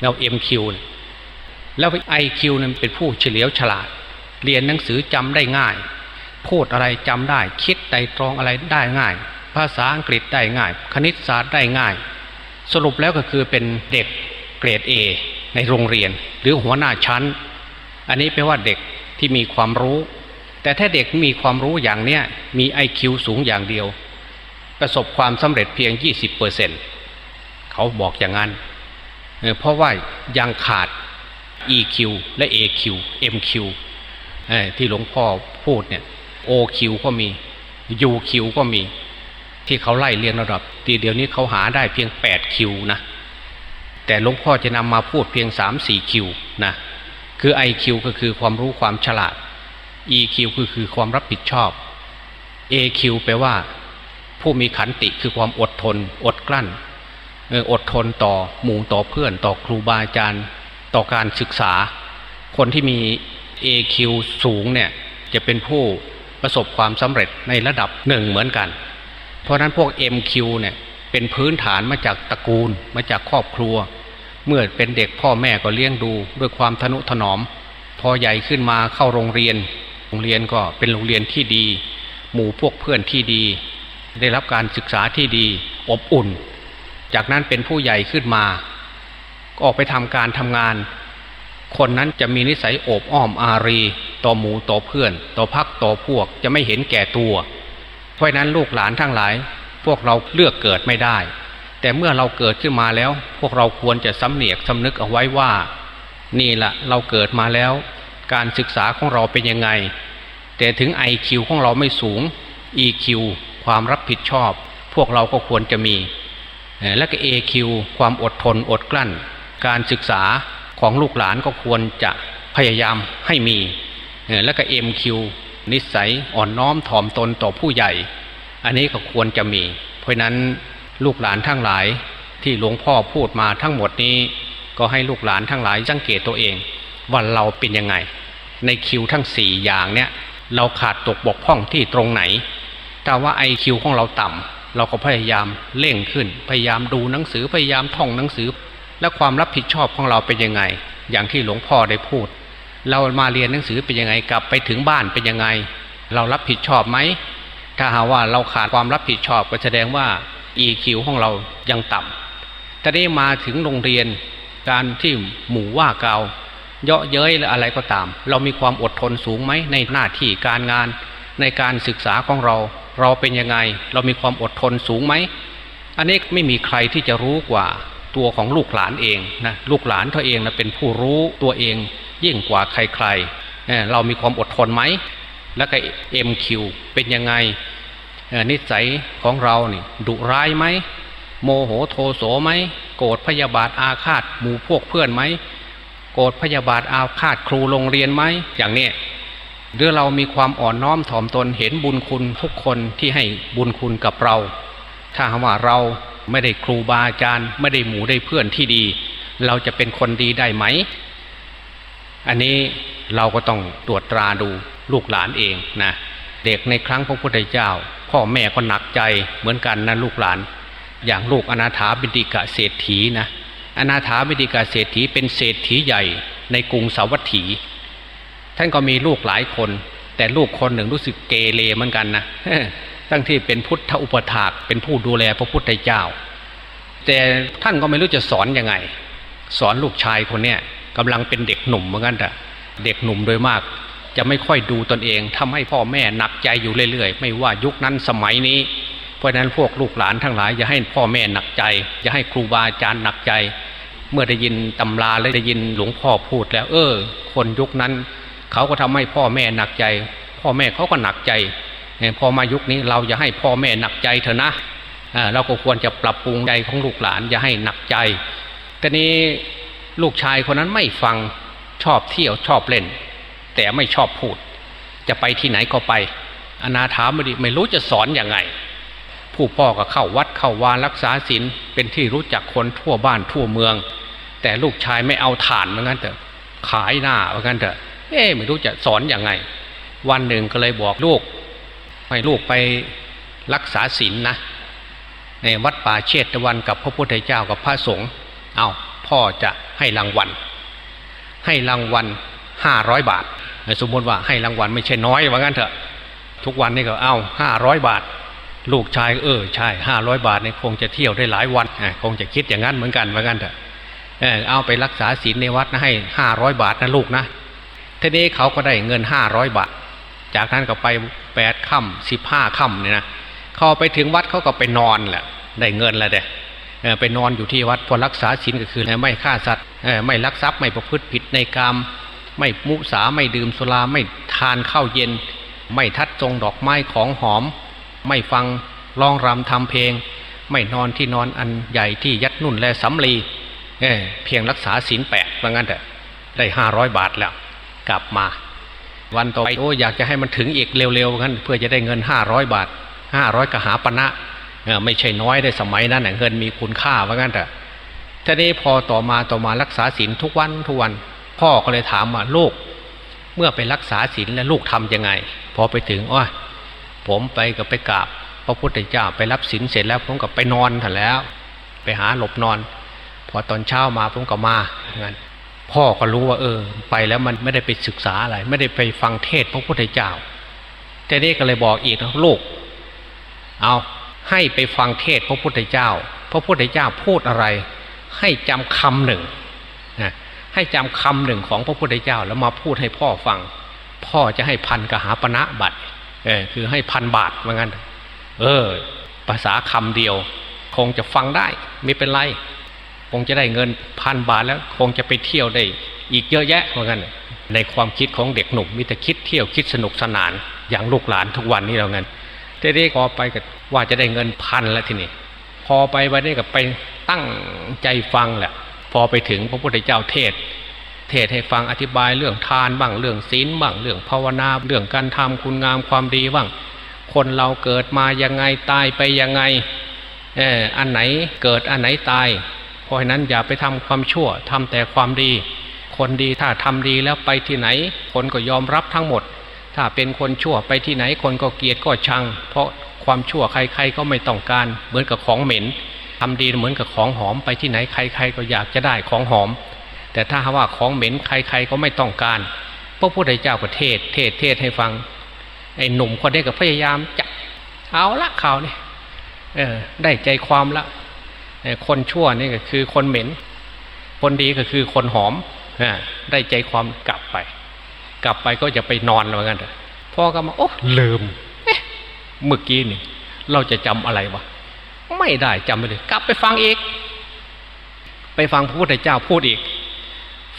แล้ว MQ แล้ว IQ นั้นเป็นผู้เฉลียวฉลาด เรียนหนังสือจำได้ง่าย พูดอะไรจำได้ คิดไตรตรองอะไรได้ง่าย ภาษาอังกฤษได้ง่าย คณิตศาสตร์ได้ง่าย สรุปแล้วก็คือเป็นเด็กเกรด A ในโรงเรียน หรือหัวหน้าชั้น อันนี้แปลว่าเด็กที่มีความรู้ แต่ถ้าเด็กมีความรู้อย่างเนี้ยมี IQ สูงอย่างเดียว ประสบความสำเร็จเพียง 20%เเขาบอกอย่างนั้น เพราะว่ายังขาด EQ และ AQ MQ ที่หลวงพ่อพูดเนี่ย OQ ก็มี UQ ก็มี ที่เขาไล่เรียงระดับ ทีเดียวนี้เขาหาได้เพียง 8Q นะ แต่หลวงพ่อจะนำมาพูดเพียง 3-4Q นะ คือ IQ ก็คือความรู้ความฉลาด EQ คือคือความรับผิดชอบ AQ แปลว่าผู้มีขันติคือความอดทน อดกลั้นอดทนต่อหมู่ต่อเพื่อนต่อครูบาอาจารย์ ต่อการศึกษา คนที่มี AQ สูงเนี่ยจะเป็นผู้ประสบความสำเร็จในระดับหนึ่งเหมือนกัน เพราะนั้นพวก MQ เนี่ยเป็นพื้นฐานมาจากตระกูล มาจากครอบครัว เมื่อเป็นเด็กพ่อแม่ก็เลี้ยงดูด้วยความทนุถนอม พอใหญ่ขึ้นมาเข้าโรงเรียน โรงเรียนก็เป็นโรงเรียนที่ดี หมู่พวกเพื่อนที่ดี ได้รับการศึกษาที่ดีอบอุ่น จากนั้นเป็นผู้ใหญ่ขึ้นมา ออกไปทำการทำงาน คนนั้นจะมีนิสัยโอบอ้อมอารี ต่อหมูต่อเพื่อน ต่อพักต่อพวกจะไม่เห็นแก่ตัว เพราะนั้นลูกหลานทั้งหลาย พวกเราเลือกเกิดไม่ได้ แต่เมื่อเราเกิดขึ้นมาแล้ว พวกเราควรจะสำเนียกสำนึกเอาไว้ว่า นี่แหละเราเกิดมาแล้ว การศึกษาของเราเป็นยังไง แต่ถึง IQ ของเราไม่สูง EQ ความรับผิดชอบ พวกเราก็ควรจะมีและก็ AQ ความอดทนอดกลั้น การศึกษาของลูกหลานก็ควรจะพยายามให้มี และก็ MQ นิสัยอ่อนน้อมถ่อมตนต่อผู้ใหญ่ อันนี้ก็ควรจะมี เพราะนั้นลูกหลานทั้งหลายที่หลวงพ่อพูดมาทั้งหมดนี้ ก็ให้ลูกหลานทั้งหลายสังเกตตัวเองว่าเราเป็นยังไง ในคิวทั้งสี่อย่างเนี้ยเราขาดตกบกพร่องที่ตรงไหนถ้าว่าไอคิวของเราต่ำเราก็พยายามเร่งขึ้น พยายามดูหนังสือพยายามท่องหนังสือ และความรับผิดชอบของเราเป็นยังไง อย่างที่หลวงพ่อได้พูด เรามาเรียนหนังสือเป็นยังไงกลับไปถึงบ้านเป็นยังไง เรารับผิดชอบไหมถ้าหาว่าเราขาดความรับผิดชอบก็แสดงว่า EQ ของเรายังต่ำแต่นี้มาถึงโรงเรียนการที่หมู่ว่าเกาเยาะเย้ยหรืออะไรก็ตาม เรามีความอดทนสูงไหมในหน้าที่การงานในการศึกษาของเรา เราเป็นยังไง เรามีความอดทนสูงไหม อันนี้ไม่มีใครที่จะรู้กว่า ตัวของลูกหลานเองนะลูกหลานตัวเองนะเป็นผู้รู้ตัวเองยิ่งกว่าใครๆเเรามีความอดทนไหมแล้วก็ MQ เป็นยังไงนิสัยของเรานี่ดุร้ายไหมโมโหโทโสไหมโกรธพยาบาทอาฆาตหมู่พวกเพื่อนไหมโกรธพยาบาทอาฆาตครูโรงเรียนไหมอย่างนี้หรือเรามีความอ่อนน้อมถ่อมตนเห็นบุญคุณทุกคนที่ให้บุญคุณกับเรา ถ้าว่าเรา ไม่ได้ครูบาอาจารย์ ไม่ได้หมู่ได้เพื่อนที่ดี เราจะเป็นคนดีได้ไหม อันนี้เราก็ต้องตรวจตราดูลูกหลานเองนะเด็กในครั้งพระพุทธเจ้า พ่อแม่ก็หนักใจเหมือนกันนะลูกหลาน อย่างลูกอนาถาบิดิกะเศรษฐีนะอนาถาบิดิกะเศรษฐีเป็นเศรษฐีใหญ่ในกรุงสาวัตถี ท่านก็มีลูกหลายคน แต่ลูกคนหนึ่งรู้สึกเกเรเหมือนกันนะ ตั้งที่เป็นพุทธอุปถากเป็นผู้ดูแลพระพุทธเจ้า แต่ท่านก็ไม่รู้จะสอนยังไง สอนลูกชายคนเนี้ยกำลังเป็นเด็กหนุ่มเหมือนกันแต่เด็กหนุ่มโดยมาก จะไม่ค่อยดูตนเองทำให้พ่อแม่หนักใจอยู่เรื่อยๆ ไม่ว่ายุคนั้นสมัยนี้ เพราะนั้นพวกลูกหลานทั้งหลายอย่าให้พ่อแม่หนักใจ อย่าให้ครูบาอาจารย์หนักใจ เมื่อได้ยินตำราและได้ยินหลวงพ่อพูดแล้ว เออ คนยุคนั้น เขาก็ทำให้พ่อแม่หนักใจ พ่อแม่เขาก็หนักใจ พอมายุคนี้เราอย่าให้พ่อแม่หนักใจเถอะนะเราก็ควรจะปรับปรุงใจของลูกหลานอย่าให้หนักใจแต่นี้ลูกชายคนนั้นไม่ฟังชอบเที่ยวชอบเล่น แต่ไม่ชอบพูด จะไปที่ไหนก็ไป อนาถามดีไม่รู้จะสอนอยังไง ผู้พ่อก็เข้าวัดเข้าวานรักษาศีลเป็นที่รู้จักคนทั่วบ้านทั่วเมือง แต่ลูกชายไม่เอาฐานเหมือนกันเถอะขายหน้าเหมือนกันเถอะเอ๊ไม่รู้จะสอนอยังไง วันหนึ่งก็เลยบอกลูก ให้ลูกไปรักษาศีลนนะในวัดป่าเชตวันกับพระพุทธเจ้ากับพระสงฆ์เอาพ่อจะให้รางวัล ให้รางวัลห้าร้อยบาท สมมติว่าให้รางวัลไม่ใช่น้อยว่างั้นเถอะ ทุกวันนี่ก็เอาห้าร้อยบาท ลูกชายเออใช่ห้าร้อยบาทนี่คงจะเที่ยวได้หลายวันคงจะคิดอย่างนั้นเหมือนกันว่างั้นเถอะเอาไปรักษาศีลในวัดนะให้ห้าร้อยบาทนะลูกนะทีนี้เขาก็ได้เงินห้าร้อยบาท จากนั้นก็ไปแปดค่ำสิบห้าค่ำเนี่ยนะเขาไปถึงวัดเขาก็ไปนอนแหละได้เงินแล้วเด้ไปนอนอยู่ที่วัดพอรักษาศีลก็คือไม่ฆ่าสัตว์ไม่ลักทรัพย์ไม่ประพฤติผิดในกรรมไม่มุสาไม่ดื่มสุราไม่ทานข้าวเย็น ไม่ทัดจงดอกไม้ของหอม ไม่ฟังร้องรำทำเพลง ไม่นอนที่นอนอันใหญ่ที่ยัดนุ่นและสำลีเเพียงรักษาศีลแปดว่างั้นแต่ได้ห้าร้อยบาทแล้ว กลับมา วันต่อไปโอ้อยากจะให้มันถึงอีกเร็วๆงั้นเพื่อจะได้เงินห้าร้อยบาทห้าร้อยกหาปณะไม่ใช่น้อยได้สมัยนั้นเงินมีคุณค่าว่างั้นแต่ทีนี้พอต่อมาต่อมารักษาศีลทุกวันทุกวัน พ่อก็เลยถามว่าลูก เมื่อไปรักษาศีลแล้วลูกทํำยังไง พอไปถึงอ๋อผมไปกับไปกราบพระพุทธเจ้าไปรับศีลเสร็จแล้วผมก็ไปนอนถันแล้ว ไปหาหลบนอน พอตอนเช้ามาผมก็มางั้น พ่อก็รู้ว่า เออ ไปแล้วมันไม่ได้ไปศึกษาอะไร ไม่ได้ไปฟังเทศพระพุทธเจ้าแต่นี่ก็เลยบอกอีกนะลูก เอาให้ไปฟังเทศพระพุทธเจ้า พระพุทธเจ้าพูดอะไร ให้จำคำหนึ่งนะให้จำคำหนึ่งของพระพุทธเจ้า แล้วมาพูดให้พ่อฟัง พ่อจะให้พันกหาปณะบัตรเออคือให้พันบาทเหมือนกันเออ ภาษาคำเดียว คงจะฟังได้ ไม่เป็นไร คงจะได้เงินพันบาทแล้วคงจะไปเที่ยวได้อีกเยอะแยะเหมือนกันในความคิดของเด็กหนุ่มมีแต่คิดเที่ยวคิดสนุกสนานอย่างลูกหลานทุกวันนี้เราเงินทีนี้พอไปกับว่าจะได้เงินพันแล้วทีนี้พอไปวันนี้ก็ไปตั้งใจฟังแหละพอไปถึงพระพุทธเจ้าเทศ เทศให้ฟังอธิบายเรื่องทานบ้างเรื่องศีลบ้างเรื่องภาวนาเรื่องการทำคุณงามความดีบ้างคนเราเกิดมายังไงตายไปยังไงเอออันไหนเกิดอันไหนตาย ราะฉะนั้นอย่าไปทำความชั่วทำแต่ความดี คนดีถ้าทำดีแล้วไปที่ไหน คนก็ยอมรับทั้งหมด ถ้าเป็นคนชั่วไปที่ไหนคนก็เกลียดก็ชัง เพราะความชั่วใคร ๆ ก็ไม่ต้องการ เหมือนกับของเหม็นทำดีเหมือนกับของหอมไปที่ไหนใคร ๆ ก็อยากจะได้ของหอม แต่ถ้าว่าของเหม็นใคร ๆ ก็ไม่ต้องการพระพุทธเจ้าก็เทศเทศเทศให้ฟังไอ้หนุ่มคนนี้ก็พยายามจับเอาละข่าวนี่เออได้ใจความละ คนชั่วนี่ก็คือคนเหม็น คนดีก็คือคนหอมได้ใจความกลับไป กลับไปก็จะไปนอนเหมือนกันพ่อก็มาโอ้ลืมเมื่อกี้นี่ เราจะจำอะไรวะไม่ได้จำไม่เลยกลับไปฟังอีก ไปฟังพระพุทธเจ้าพูดอีก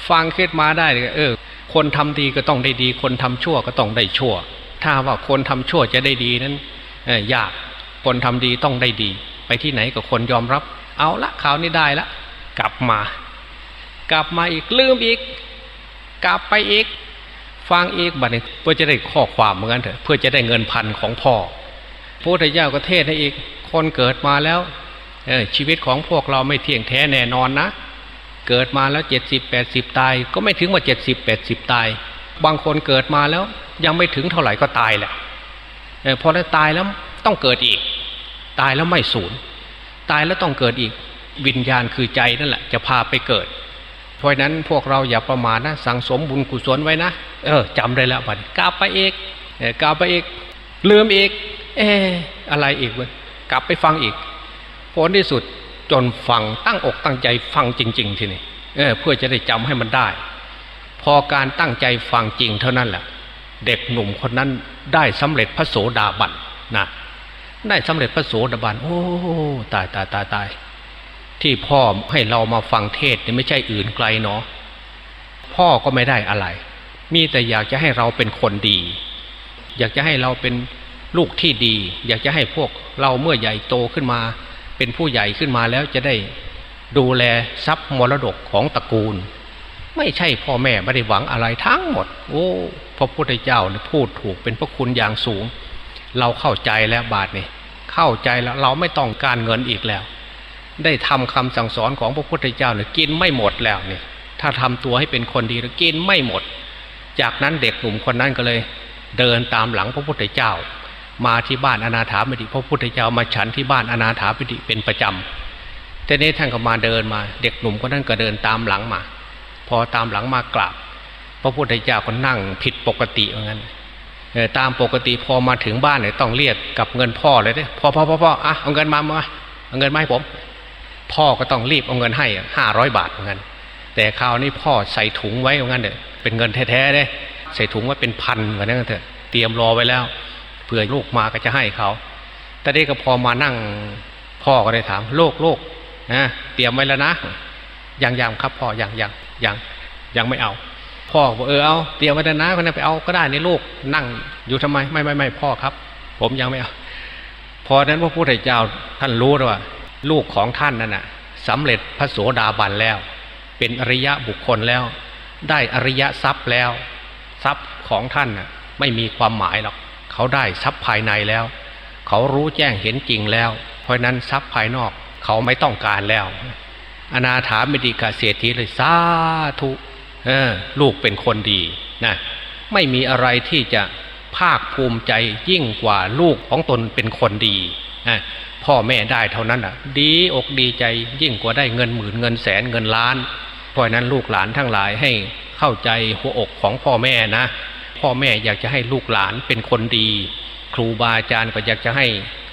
ฟังขึ้นมาได้เออ คนทำดีก็ต้องได้ดี คนทำชั่วก็ต้องได้ชั่ว ถ้าว่าคนทำชั่วจะได้ดีนั้นยากคนทำดีต้องได้ดี ไปที่ไหนก็คนยอมรับ เอาละคราวนี้ได้ละ กลับมา กลับมาอีกลืมอีก กลับไปอีก ฟังอีกบัดนี้เพื่อจะได้ข้อความเหมือนกันเถอะเพื่อจะได้เงินพันของพ่อพระพุทธเจ้าก็เทศให้อีก คนเกิดมาแล้วชีวิตของพวกเราไม่เที่ยงแท้แน่นอนนะ เกิดมาแล้วเจ็ดสิบแปดสิบตาย ก็ไม่ถึงว่าเจ็ดสิบแปดสิบตาย บางคนเกิดมาแล้ว ยังไม่ถึงเท่าไหร่ก็ตายแหละพอได้ตายแล้วต้องเกิดอีก ตายแล้วไม่สูญ ตายแล้วต้องเกิดอีก วิญญาณคือใจนั่นแหละจะพาไปเกิด เพราะนั้นพวกเราอย่าประมาทนะสั่งสมบุญกุศลไว้นะเออจำได้แล้วบัดกลับไปเอกกลับไปเอกลืมอีกเอออะไรอีกว้ยกลับไปฟังอีกผลที่สุดจนฟังตั้งอกตั้งใจฟังจริง ๆ ทีนี้เออเพื่อจะได้จำให้มันได้ พอการตั้งใจฟังจริงเท่านั้นแหละ เด็กหนุ่มคนนั้นได้สำเร็จพระโสดาบันนะ ได้สำเร็จพระโสดาบันโอ้ตายตายตายตายที่พ่อให้เรามาฟังเทศนี่ไม่ใช่อื่นไกลเนาะพ่อก็ไม่ได้อะไร มีแต่อยากจะให้เราเป็นคนดี อยากจะให้เราเป็นลูกที่ดี อยากจะให้พวกเราเมื่อใหญ่โตขึ้นมา เป็นผู้ใหญ่ขึ้นมาแล้วจะได้ดูแลทรัพย์มรดกของตระกูล ไม่ใช่พ่อแม่ไม่ได้หวังอะไรทั้งหมด โอ้พระพุทธเจ้าพูดถูกเป็นพระคุณอย่างสูง เราเข้าใจแล้วบาทนี่เข้าใจแล้วเราไม่ต้องการเงินอีกแล้ว ได้ทำคำสั่งสอนของพระพุทธเจ้าเนี่ยกินไม่หมดแล้วนี่ถ้าทำตัวให้เป็นคนดีแล้วกินไม่หมด จากนั้นเด็กหนุ่มคนนั้นก็เลย เดินตามหลังพระพุทธเจ้า มาที่บ้านอนาถามิติพระพุทธเจ้ามาฉันที่บ้านอนาถามิติเป็นประจำทีนี้ท่านก็มาเดินมา เด็กหนุ่มคนนั้นก็เดินตามหลังมา พอตามหลังมากราบพระพุทธเจ้าก็นั่งผิดปกติเหมือนกัน ตามปกติพอมาถึงบ้านเนี่ยต้องเรียกกับเงินพ่อเลยเด้พ่อพ่อพ่อพ่ออะเอาเงินมามาเอาเงินมาให้ผม พ่อก็ต้องรีบเอาเงินให้ห้าร้อยบาทเหมือนกันแต่คราวนี้พ่อใส่ถุงไว้เหมือนกันเด้เป็นเงินแท้ๆเด้ใส่ถุงไว้เป็นพันเหมือนกันเถอะเตรียมรอไว้แล้วเผื่อลูกมาก็จะให้เขาแต่นี้ก็พอมานั่งพ่อก็ได้ถามโลกโลกนะเตรียมไว้แล้วนะยังยังครับพ่อยังยังยังยังไม่เอา พ่อบอกเออเอาเตรียมไว้นะคนนั้นไปเอาก็ได้ในลูกนั่งอยู่ทำไมไม่ไม่ไม่พ่อครับ ผมยังไม่เอาพอนั้นพระพุทธเจ้าท่านรู้ว่า ลูกของท่านนั่นน่ะสำเร็จพระโสดาบันแล้ว เป็นอริยะบุคคลแล้ว ได้อริยะทรัพย์แล้ว ทรัพย์ของท่านน่ะไม่มีความหมายหรอกเขาได้ทรัพย์ภายในแล้ว เขารู้แจ้งเห็นจริงแล้ว เพราะนั้นทรัพย์ภายนอกเขาไม่ต้องการแล้ว อนาถามิดิกาเสียทีเลยสาธุ ลูกเป็นคนดีนะไม่มีอะไรที่จะภาคภูมิใจยิ่งกว่าลูกของตนเป็นคนดีนะพ่อแม่ได้เท่านั้นอะ ดีอกดีใจยิ่งกว่าได้เงินหมื่นเงินแสนเงินล้านเพราะนั้นลูกหลานทั้งหลายให้เข้าใจหัวอกของพ่อแม่นะ พ่อแม่อยากจะให้ลูกหลานเป็นคนดี ครูบาอาจารย์ก็อยากจะให้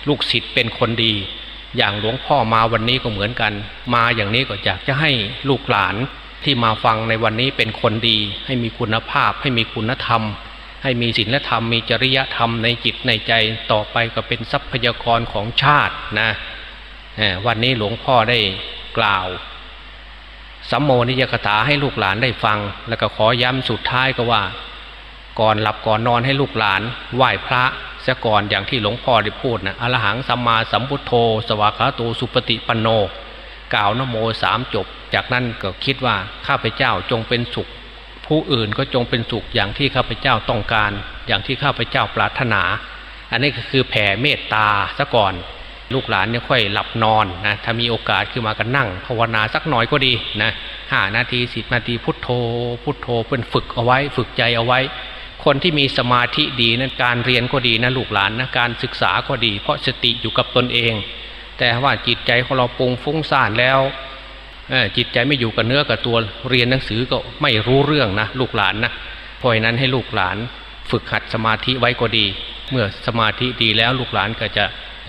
ลูกศิษย์เป็นคนดี อย่างหลวงพ่อมาวันนี้ก็เหมือนกัน มาอย่างนี้ก็อยากจะให้ลูกหลาน ที่มาฟังในวันนี้เป็นคนดี ให้มีคุณภาพ ให้มีคุณธรรม ให้มีศีลธรรม มีจริยธรรมในจิตในใจต่อไปก็เป็นทรัพยากรของชาตินะวันนี้หลวงพ่อได้กล่าวสัมโมนิยกถาให้ลูกหลานได้ฟัง แล้วก็ขอย้ำสุดท้ายก็ว่า ก่อนหลับก่อนนอนให้ลูกหลาน ไหว้พระเสียก่อนอย่างที่หลวงพ่อได้พูดนะอรหังสัมมาสัมพุทโธ สวากขาโตสุปฏิปันโน กล่าวนโมสามจบ จากนั้นก็คิดว่าข้าพเจ้าจงเป็นสุข ผู้อื่นก็จงเป็นสุขอย่างที่ข้าพเจ้าต้องการ อย่างที่ข้าพเจ้าปรารถนา อันนี้ก็คือแผ่เมตตาซะก่อน ลูกหลานเนี่ยค่อยหลับนอนนะถ้ามีโอกาสขึ้นมากันนั่ง ภาวนาสักหน่อยก็ดีนะห้านาทีสิบนาทีพุทโธ พุทโธเพื่อนฝึกเอาไว้ ฝึกใจเอาไว้ คนที่มีสมาธิดีนั้นการเรียนก็ดีนะลูกหลานนะการศึกษาก็ดี เพราะสติอยู่กับตนเอง แต่ว่าจิตใจของเราปุงฟุ้งซ่านแล้วจิตใจไม่อยู่กับเนื้อกับตัวเรียนหนังสือก็ไม่รู้เรื่องนะลูกหลานนะเพราะนั้นให้ลูกหลานฝึกหัดสมาธิไว้ก็ดี เมื่อสมาธิดีแล้วลูกหลานก็จะ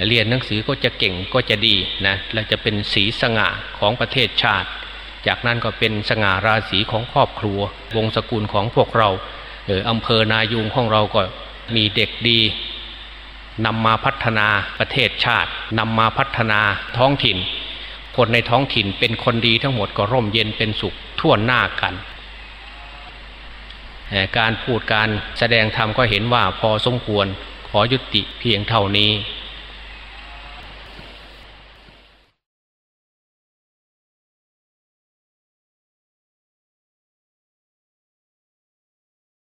เรียนหนังสือก็จะเก่งก็จะดีนะและจะเป็นสีสง่าของประเทศชาติ จากนั้นก็เป็นสง่าราศีของครอบครัว วงศกุลของพวกเราเอออำเภอนายูงของเราก็มีเด็กดี นำมาพัฒนาประเทศชาตินำมาพัฒนาท้องถิ่น คนในท้องถิ่นเป็นคนดีทั้งหมดก็ร่มเย็นเป็นสุขทั่วหน้ากันการพูดการแสดงธรรมก็เห็นว่าพอสมควรขอยุติเพียงเท่านี้